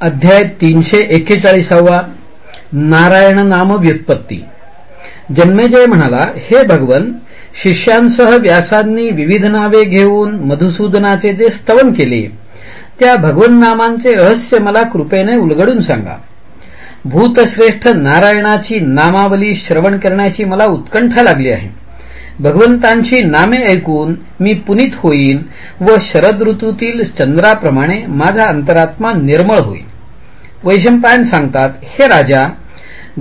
अध्याय तीनशे एक्केचाळीसावा नारायण नाम व्युत्पत्ती. जन्मेजय म्हणाला हे भगवन शिष्यांसह व्यासांनी विविध नावे घेऊन मधुसूदनाचे जे स्तवन केले त्या भगवन नामांचे रहस्य मला कृपेने उलगडून सांगा. भूतश्रेष्ठ नारायणाची नामावली श्रवण करण्याची मला उत्कंठा लागली आहे. भगवंतांची नामे ऐकून मी पुनीत होईन व शरद ऋतूतील चंद्राप्रमाणे माझा अंतरात्मा निर्मळ होईल. वैशंपायन सांगतात हे राजा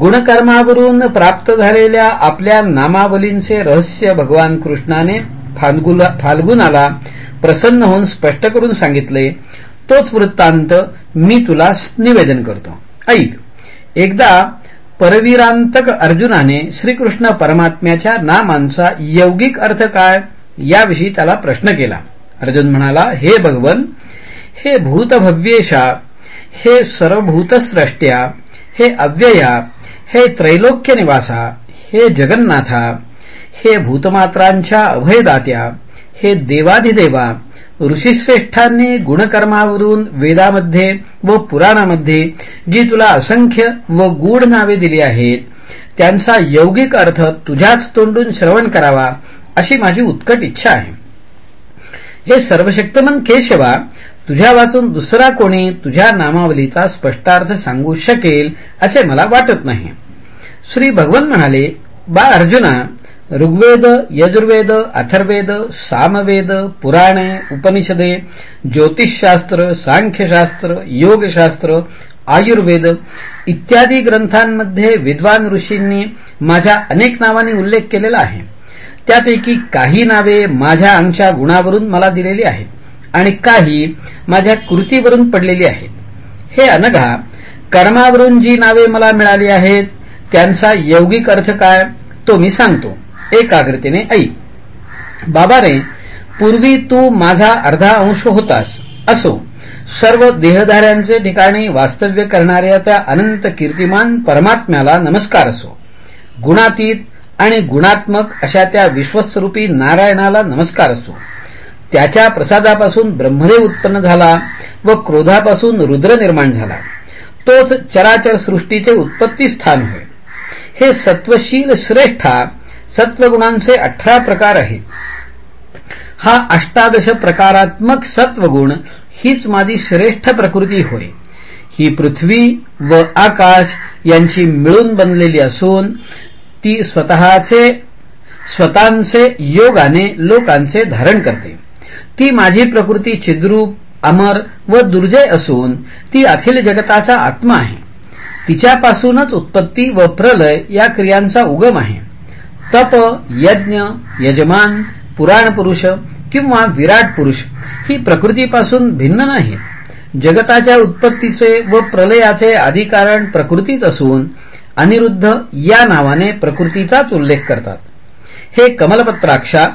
गुणकर्मावरून प्राप्त झालेल्या आपल्या नामावलींचे रहस्य भगवान कृष्णाने फाल्गुनाला प्रसन्न होऊन स्पष्ट करून सांगितले. तोच वृत्तांत मी तुला निवेदन करतो. ऐक एकदा परवीरांतक अर्जुनाने श्रीकृष्ण परमात्म्याच्या नामांचा यौगिक अर्थ काय? याविषयी त्याला प्रश्न केला. अर्जुन म्हणाला हे भगवन हे भूतभव्येशा हे सर्वभूतस्रष्ट्या हे अव्यया हे त्रैलोक्य निवासा हे जगन्नाथा हे भूतमात्रांच्या अभयदात्या हे देवाधिदेवा ऋषीश्रेष्ठांनी गुणकर्मावरून वेदामध्ये व पुराणामध्ये जी तुला असंख्य व गूढ नावे दिली आहेत त्यांचा यौगिक अर्थ तुझ्याच तोंडून श्रवण करावा अशी माझी उत्कट इच्छा आहे. हे सर्वशक्तमन केशवा तुझ्या वाचून दुसरा कोणी तुझ्या नामावलीचा स्पष्टार्थ सांगू शकेल असे मला वाटत नाही. श्री भगवन म्हणाले बा अर्जुना ऋग्वेद यजुर्वेद अथर्वेद सामवेद पुराणे उपनिषदे ज्योतिषशास्त्र सांख्यशास्त्र योगशास्त्र आयुर्वेद इत्यादी ग्रंथांमध्ये विद्वान ऋषींनी माझ्या अनेक नावांनी उल्लेख केलेला आहे त्यापैकी काही नावे माझ्या अंगच्या गुणावरून मला दिलेली आहेत आणि काही माझ्या कृतीवरून पडलेली आहेत हे अनघा कर्मावरून जी नावे मला मिळाली आहेत त्यांचा यौगिक अर्थ काय तो मी सांगतो एकाग्रतेने ऐक बाबा रे पूर्वी तू माझा अर्धा अंश होतास असो. सर्व देहधाऱ्यांचे ठिकाणी वास्तव्य करणाऱ्या त्या अनंत कीर्तिमान परमात्म्याला नमस्कार असो. गुणातीत आणि गुणात्मक अशा त्या विश्वस्वरूपी नारायणाला नमस्कार असो. त्याच्या प्रसादापासून ब्रह्मदेव उत्पन्न झाला व क्रोधापासून रुद्र निर्माण झाला. तोच चराचर सृष्टीचे उत्पत्ती स्थान होय. हे सत्वशील श्रेष्ठा सत्वगुणांचे अठरा प्रकार आहेत. हा अष्टादश प्रकारात्मक सत्वगुण हीच माझी श्रेष्ठ प्रकृती होय. ही पृथ्वी व आकाश यांची मिळून बनलेली असून ती स्वतःचे स्वतःचे योगाने लोकांचे धारण करते. ती माझी प्रकृती चिद्रूप अमर व दुर्जय असून ती अखिल जगताचा आत्मा आहे. तिच्यापासूनच उत्पत्ती व प्रलय या क्रियांचा उगम आहे. तप यज्ञ यजमान पुराण पुरुष किंवा विराट पुरुष ही प्रकृतीपासून भिन्न नाही. जगताच्या उत्पत्तीचे व प्रलयाचे अधिकारण प्रकृतीच असून अनिरुद्ध या नावाने प्रकृतीचाच उल्लेख करतात. हे कमलपत्राक्षा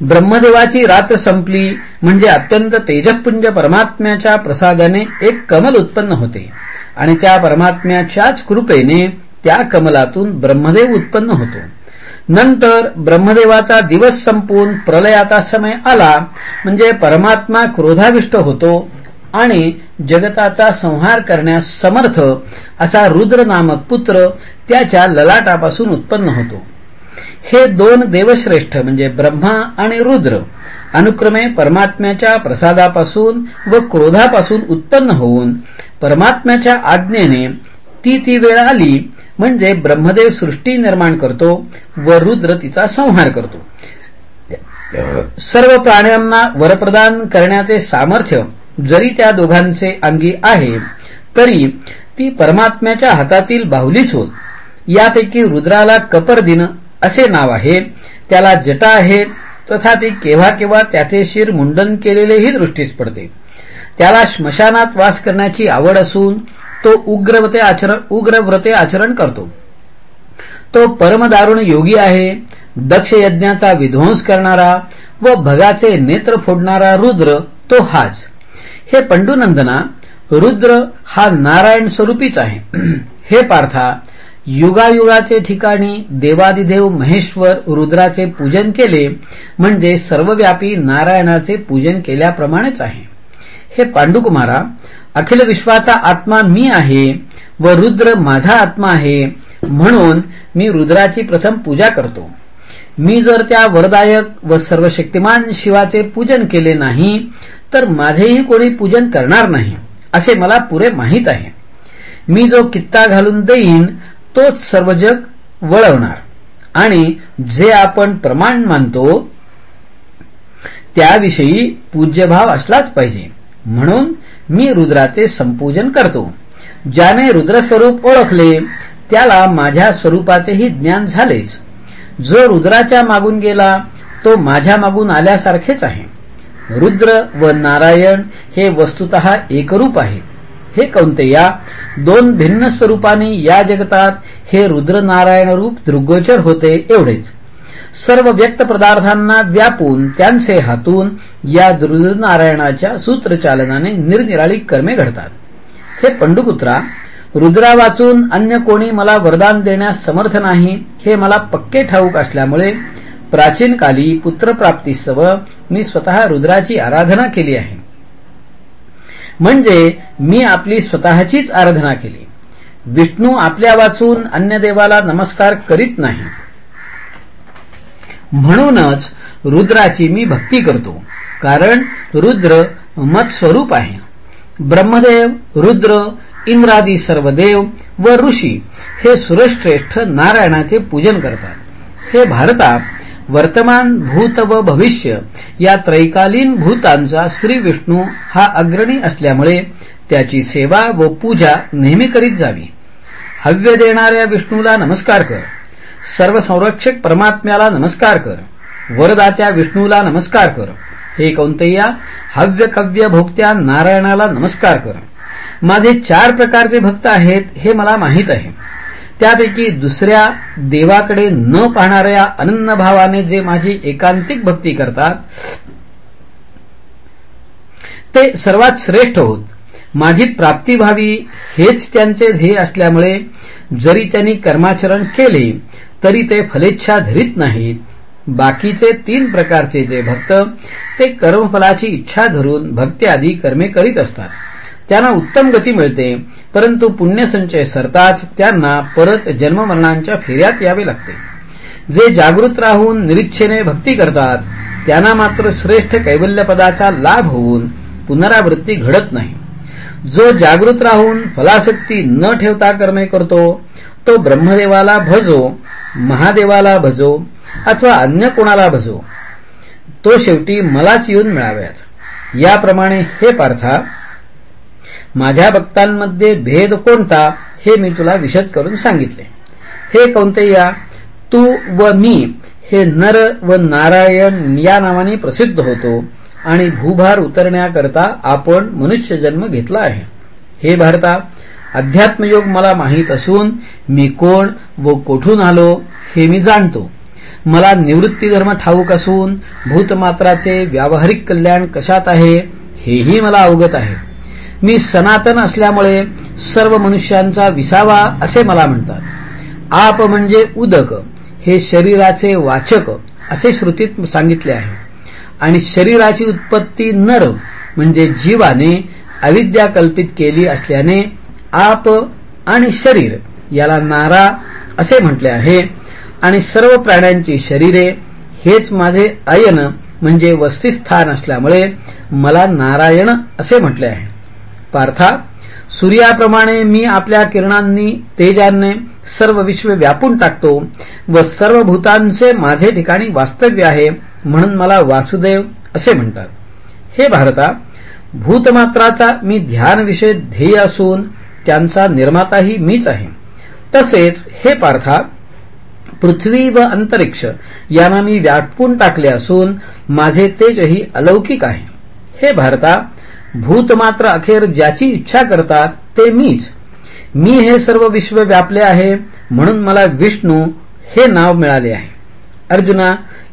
ब्रह्मदेवाची रात्र संपली म्हणजे अत्यंत तेजपुंज परमात्म्याच्या प्रसादाने एक कमल उत्पन्न होते आणि त्या परमात्म्याच्याच कृपेने त्या कमलातून ब्रह्मदेव उत्पन्न होतो. नंतर ब्रह्मदेवाचा दिवस संपून प्रलयाचा समय आला म्हणजे परमात्मा क्रोधाविष्ट होतो आणि जगताचा संहार करण्यास समर्थ असा रुद्र नामक पुत्र त्याच्या ललाटापासून उत्पन्न होतो. हे दोन देवश्रेष्ठ म्हणजे ब्रह्मा आणि रुद्र अनुक्रमे परमात्म्याच्या प्रसादापासून व क्रोधापासून उत्पन्न होऊन परमात्म्याच्या आज्ञेने ती ती वेळ आली म्हणजे ब्रह्मदेव सृष्टी निर्माण करतो व रुद्र तिचा संहार करतो. सर्व प्राण्यांना वरप्रदान करण्याचे सामर्थ्य जरी त्या दोघांचे अंगी आहे तरी ती परमात्म्याच्या हातातील बाहुलीच होत. यापैकी रुद्राला कपर दिन असे नाव आहे त्याला जटा आहे तथापि केव्हा केव्हा त्याचे शिर मुंडन केलेलेही दृष्टीस पडते. त्याला स्मशानात वास करण्याची आवड असून तो उग्रव्रते आचरण उग्रव्रते आचरण करतो. तो परमदारुण योगी आहे दक्ष यज्ञाचा विध्वंस करणारा व भगाचे नेत्र फोडणारा रुद्र तो हाच. हे पंडुनंदना रुद्र हा नारायण स्वरूपीच आहे. हे पार्था युगायुगाचे ठिकाणी देवादिदेव महेश्वर रुद्राचे पूजन केले म्हणजे सर्वव्यापी नारायणाचे पूजन केल्याप्रमाणेच आहे. हे पांडुकुमारा अखिल विश्वाचा आत्मा मी आहे व रुद्र माझा आत्मा आहे म्हणून मी रुद्राची प्रथम पूजा करतो. मी जर त्या वरदायक व सर्वशक्तिमान शिवाचे पूजन केले नाही तर माझेही कोणी पूजन करणार नाही असे मला पुरे माहीत आहे. मी जो कित्ता घालून देईन तोच सर्व जग वळवणार. आणि जे आपण प्रमाण मानतो त्याविषयी पूज्यभाव असलाच पाहिजे. म्हणून मी रुद्राचे संपूजन करतो. ज्याने रुद्रस्वरूप ओळखले त्याला माझ्या स्वरूपाचेही ज्ञान झालेच. जो रुद्राच्या मागून गेला तो माझ्या मागून आल्यासारखेच आहे. रुद्र व नारायण हे वस्तुत एकरूप आहे. हे कौंतेया दोन भिन्न स्वरूपाने या जगतात हे रुद्र नारायण रूप दृग्गोचर होते एवढेच. सर्व व्यक्त पदार्थांना व्यापून त्यांचे हातून या रुद्रनारायणाच्या सूत्रचालनाने निरनिराळी कर्मे घडतात. हे पंडुपुत्रा रुद्रा वाचून अन्य कोणी मला वरदान देण्यास समर्थ नाही हे मला पक्के ठाऊक असल्यामुळे प्राचीन काली पुत्रप्राप्तीसह मी स्वतः रुद्राची आराधना केली आहे. म्हणजे मी आपली स्वतःचीच आराधना केली. विष्णू आपल्या वाचून अन्य देवाला नमस्कार करीत नाही. म्हणूनच रुद्राची मी भक्ती करतो. कारण रुद्र मत स्वरूप आहे. ब्रह्मदेव रुद्र इंद्रादी सर्व देव व ऋषी हे सुरश्रेष्ठ नारायणाचे पूजन करतात. हे भारता वर्तमान भूत व भविष्य या त्रैकालीन भूतांचा श्री विष्णू हा अग्रणी असल्यामुळे त्याची सेवा व पूजा नेहमी करीत जावी. हव्य देणाऱ्या विष्णूला नमस्कार कर. सर्व संरक्षक परमात्म्याला नमस्कार कर. वरदात्या विष्णूला नमस्कार कर. हे कौंतय्या हव्य कव्य भोक्त्या नारायणाला नमस्कार कर. माझे चार प्रकारचे भक्त आहेत हे मला माहीत आहे. त्यापैकी दुसऱ्या देवाकडे न पाहणाऱ्या अनन्न भावाने जे माझी एकांतिक भक्ती करतात ते सर्वात श्रेष्ठ होत. माझी प्राप्ती व्हावी हेच त्यांचे ध्येय असल्यामुळे जरी त्यांनी कर्माचरण केले तरी ते फलेच्छा धरीत नाहीत. बाकीचे तीन प्रकारचे जे भक्त ते कर्मफलाची इच्छा धरून भक्ती आदी कर्मे करीत असतात. त्यांना उत्तम गती मिळते परंतु पुण्यसंचय सरताच त्यांना परत जन्ममरणांच्या फेऱ्यात यावे लागते. जे जागृत राहून निरीच्छेने भक्ती करतात त्यांना मात्र श्रेष्ठ कैवल्यपदाचा लाभ होऊन पुनरावृत्ती घडत नाही. जो जागृत राहून फलासक्ती न ठेवता कर्मे करतो तो ब्रह्मदेवाला भजो महादेवाला भजो अथवा अन्य कोणाला भजो तो शेवटी मलाच येऊन मिळाव्यात. याप्रमाणे हे पार्था माझ्या भक्तांमध्ये भेद कोणता हे मी तुला विशद करून सांगितले. हे कौंतय्या तू व मी हे नर व नारायण या नावाने प्रसिद्ध होतो आणि भूभार उतरण्याकरता आपण मनुष्य जन्म घेतला आहे. हे भारता अध्यात्मयोग मला माहीत असून मी कोण व कोठून आलो हे मी जाणतो. मला निवृत्ती धर्म ठाऊक असून भूतमात्राचे व्यावहारिक कल्याण कशात आहे हेही मला अवगत आहे. मी सनातन असल्यामुळे सर्व मनुष्यांचा विसावा असे मला म्हणतात. आप म्हणजे उदक हे शरीराचे वाचक असे श्रुतीत सांगितले आहे. आणि शरीराची उत्पत्ती नर म्हणजे जीवाने अविद्या कल्पित केली असल्याने आप आणि शरीर याला नारा असे म्हटले आहे. आणि सर्व प्राण्यांची शरीरे हेच माझे अयन म्हणजे वस्तिस्थान असल्यामुळे मला नारायण असे म्हटले आहे. पार्था सूर्याप्रमाणे मी आपल्या किरणांनी तेजाने सर्व विश्व व्यापून टाकतो व सर्व भूतांचे माझे ठिकाणी वास्तव्य आहे म्हणून मला वासुदेव असे म्हणतात. हे भारता भूतमात्राचा मी ध्यान विषय ध्येय असून त्यांचा निर्माताही मीच आहे. तसेच हे पार्था पृथ्वी व अंतरिक्ष यांना मी व्यापून टाकले असून माझे तेजही अलौकिक आहे. हे भारता भूत मात्र अखेर ज्याची इच्छा करतात ते मीच. मी हे सर्व विश्व व्यापले आहे म्हणून मला विष्णू हे नाव मिळाले आहे. अर्जुना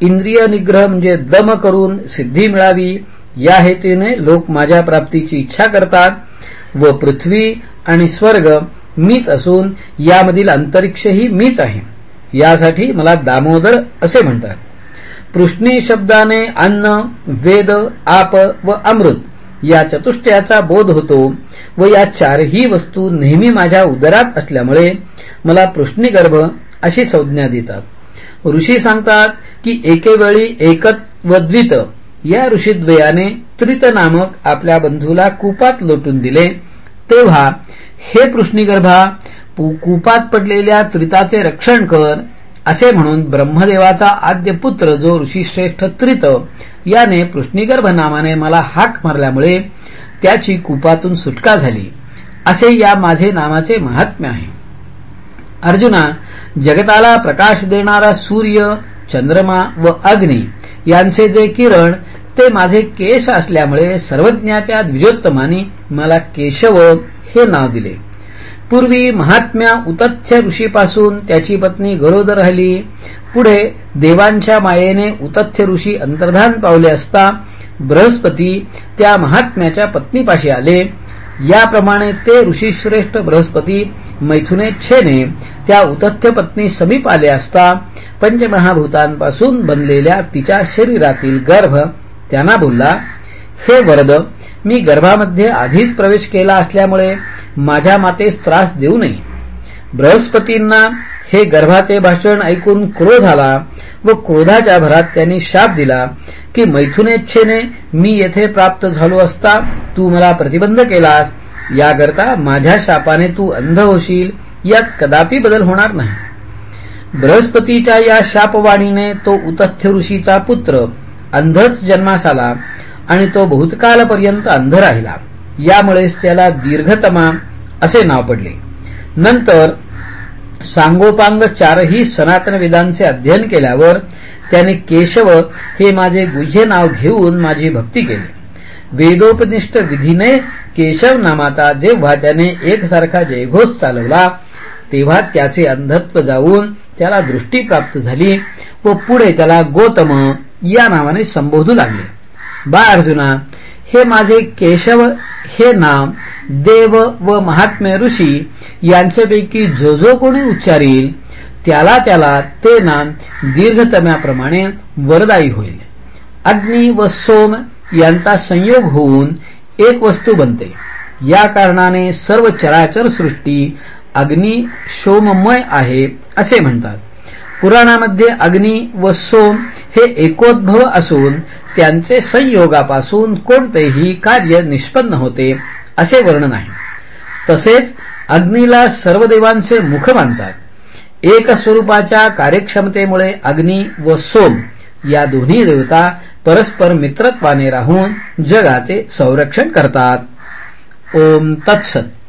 इंद्रिय निग्रह म्हणजे दम करून सिद्धी मिळावी या हेतूने लोक माझ्या प्राप्तीची इच्छा करतात व पृथ्वी आणि स्वर्ग मीच असून यामधील अंतरिक्षही मीच आहे. यासाठी मला दामोदर असे म्हणतात. पृष्णी शब्दाने अन्न वेद आप व अमृत या चतुष्टयाचा बोध होतो व या चारही वस्तू नेहमी माझ्या उदरात असल्यामुळे मला पृष्णीगर्भ अशी संज्ञा देतात. ऋषी सांगतात की एकेवेळी एकत व द्वित या ऋषीद्वयाने त्रित नामक आपल्या बंधूला कुपात लोटून दिले तेव्हा हे पृष्णीगर्भा कुपात पडलेल्या त्रिताचे रक्षण कर असे म्हणून ब्रह्मदेवाचा आद्य पुत्र जो ऋषीश्रेष्ठ त्रित याने पृष्णीगर्भ नामाने मला हाक मारल्यामुळे त्याची कुपातून सुटका झाली. असे या माझे नामाचे महात्म्य आहे. अर्जुना जगताला प्रकाश देणारा सूर्य चंद्रमा व अग्नी यांचे जे किरण ते माझे केश असल्यामुळे सर्वज्ञाच्या द्विजोत्तमानी मला केशव हे नाव दिले. पूर्वी महात्म्या उतथ्य ऋषीपासून त्याची पत्नी गरोदर राहिली. पुढे देवांच्या मायेने उतथ्य ऋषी अंतर्धान पावले असता बृहस्पती त्या महात्म्याच्या पत्नीपाशी आले. याप्रमाणे ते ऋषीश्रेष्ठ बृहस्पती मैथुनेच्छेने त्या उतथ्य पत्नी समीप आले असता पंचमहाभूतांपासून बनलेल्या तिच्या शरीरातील गर्भ त्यांना बोलला हे वरद मी गर्भामध्ये आधीच प्रवेश केला असल्यामुळे माझ्या मातेस त्रास देऊ नये. बृहस्पतींना हे गर्भाचे भाषण ऐकून क्रोध आला व क्रोधाच्या भरात त्यांनी शाप दिला की मैथुनेच्छेने मी येथे प्राप्त झालो असता तू मला प्रतिबंध केलास. याकरता माझ्या शापाने तू अंध होशील. यात कदापि बदल होणार नाही. बृहस्पतीच्या या शापवाणीने तो उतथ्य ऋषीचा पुत्र अंधच जन्मास आला आणि तो बहुतकालपर्यंत अंध राहिला. यामुळेच त्याला दीर्घतमा असे नाव पडले. नंतर सांगोपांग चारही सनातन वेदांचे अध्ययन केल्यावर त्याने केशव हे माझे गुझे नाव घेऊन माझी भक्ती केली. वेदोपनिष्ठ विधीने केशव नामाचा जेव्हा त्याने एकसारखा जयघोष चालवला तेव्हा त्याचे अंधत्व जाऊन त्याला दृष्टी प्राप्त झाली व पुढे त्याला गोतम या नावाने संबोधू लागले. बा अर्जुना हे माझे केशव हे नाम देव व महात्म्य ऋषी यांच्यापैकी जो जो कोणी उच्चारील त्याला त्याला ते नाम दीर्घतम्याप्रमाणे वरदायी होईल. अग्नी व सोम यांचा संयोग होऊन एक वस्तू बनते. या कारणाने सर्व चराचर सृष्टी अग्नी सोममय आहे असे म्हणतात. पुराणामध्ये अग्नी व सोम हे एकोद्भव असून त्यांचे संयोगापासून कोणतेही कार्य निष्पन्न होते असे वर्णन आहे. तसेच अग्नीला सर्व देवांचे मुख मानतात. एक स्वरूपाच्या कार्यक्षमतेमुळे अग्नी व सोम या दोन्ही देवता परस्पर मित्रत्वाने राहून जगाचे संरक्षण करतात. ओम तत्सत.